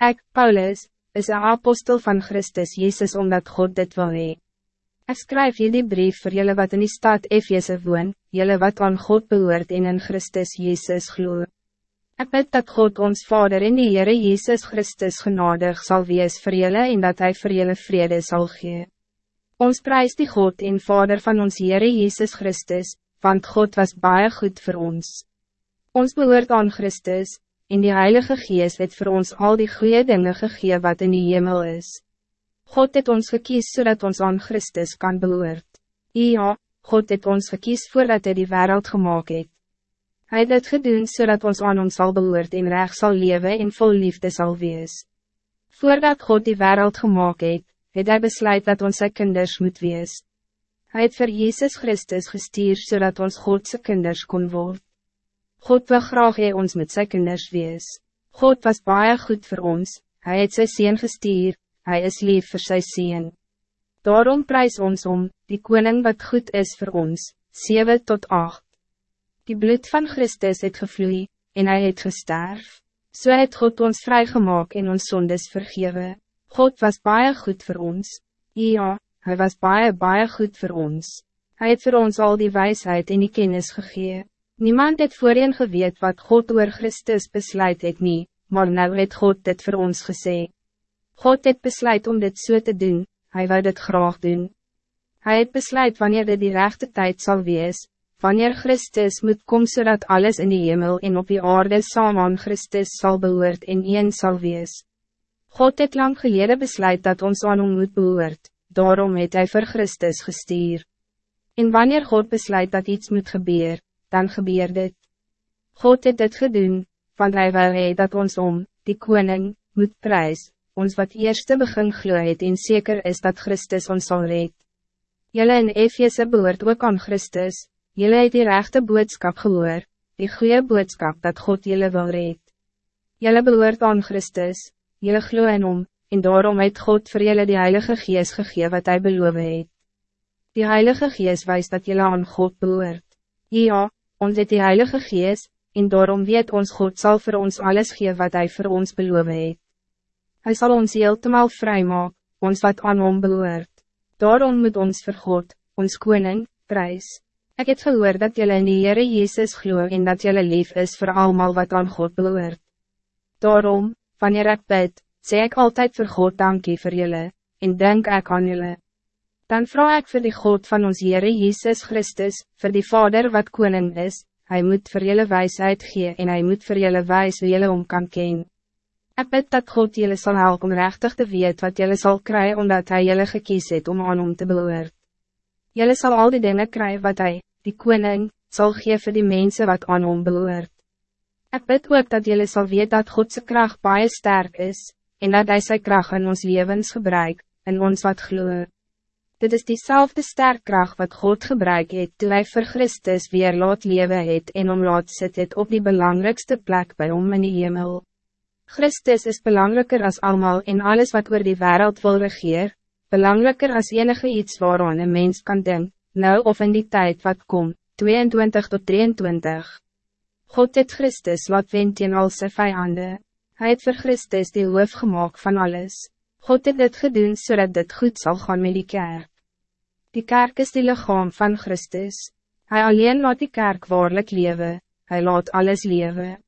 Ik, Paulus, is een apostel van Christus Jezus omdat God dit wil hee. Ik schrijf jullie brief voor jullie wat in die stad Efeze woon, jullie wat aan God behoort en in Christus Jezus gloe. Ik bid dat God ons Vader in die Heere Jezus Christus genadig zal wees voor jullie en dat Hij voor jullie vrede zal gee. Ons prijs die God en Vader van ons Heere Jezus Christus, want God was baie goed voor ons. Ons behoort aan Christus, en die Heilige Geest het voor ons al die goede dingen gegee wat in die hemel is. God het ons gekies zodat ons aan Christus kan behoort. Ja, God het ons gekies voordat hij die wereld gemaakt het. Hij het dit gedoen zodat ons aan ons zal behoort en recht zal leven en vol liefde zal wees. Voordat God die wereld gemaakt het, het hij besluit dat ons zijn kinders moet wees. Hij het voor Jezus Christus gestuurd zodat ons Godse kinders kon worden. God wil graag hee ons met sy kinders wees. God was baie goed voor ons, hij het sy sien gestuur, hij is lief voor sy sien. Daarom prijs ons om, die koning wat goed is voor ons, 7 tot 8. Die bloed van Christus het gevloei, en hij het gesterf. So het God ons vrijgemaakt en ons zondes vergewe. God was baie goed voor ons. Ja, hij was baie baie goed voor ons. Hij het voor ons al die wijsheid en die kennis gegeven. Niemand het voorheen geweet wat God oor Christus besluit het nie, maar nou het God dit voor ons gesê. God het besluit om dit so te doen, hij wil dit graag doen. Hij het besluit wanneer dit die rechte tijd zal wees, wanneer Christus moet komen zodat alles in die hemel en op die aarde saam aan Christus zal behoort en een zal wees. God het lang geleden besluit dat ons aan hom moet behoort, daarom het hij voor Christus gestuur. En wanneer God besluit dat iets moet gebeuren, dan gebeur dit. God het dit gedoen, want hij wil hy dat ons om, die koning, moet prijs, ons wat eerste begin glo het en zeker is dat Christus ons zal red. Jelle in Efeze behoort ook aan Christus, jelle het die rechte boodskap gehoor, die goede boodskap dat God jelle wil red. Jelle behoort aan Christus, jelle glo in om, en daarom het God voor jelle die Heilige Geest gegee wat hij beloof het. Die Heilige Geest wijst dat jelle aan God behoort. Ja, ons het die Heilige Gees, en daarom weet ons God zal voor ons alles geven wat Hij voor ons beloof het. Hij zal ons heeltemal vrij maken, ons wat aan hom behoort. Daarom moet ons vir God, ons koning, prijs. Ik het gehoor dat jullie in die Heere Jezus glo en dat jullie lief is voor allemaal wat aan God behoort. Daarom, wanneer ik bid, zeg ik altijd voor God dankie voor jullie, en denk ik aan jullie. Dan vraag ik voor de God van ons Heere Jezus Christus, voor die Vader wat koning is, hij moet voor jullie wijsheid gee en hij moet voor jullie wijs hoe jullie om kan ken. Ik bid dat God jullie zal helpen om rechtig te weet wat jullie zal krijgen omdat hij jullie gekies het om aan om te beloerd. Jullie zal al die dingen krijgen wat hij, die koning, zal geven die mensen wat aan om beloerd. Ik bid ook dat jullie zal weten dat Godse kracht baie sterk is, en dat hij zijn kracht in ons levens gebruikt, en ons wat gloeit. Dit is diezelfde sterkracht wat God gebruik het toe hy vir Christus weer laat lewe het en om laat sit het op die belangrijkste plek bij hom in die hemel. Christus is belangrijker als allemaal in alles wat oor die wereld wil regeer, belangrijker als enige iets waaraan een mens kan denken, nou of in die tijd wat komt, 22 tot 23. God het Christus laat wend in al sy vijanden. Hij het vir Christus die hoof gemaakt van alles. God het dit gedoen zodat dit goed zal gaan met die kerk. Die kerk is die lichaam van Christus. Hij alleen laat die kerk waarlijk leven, hij laat alles leven.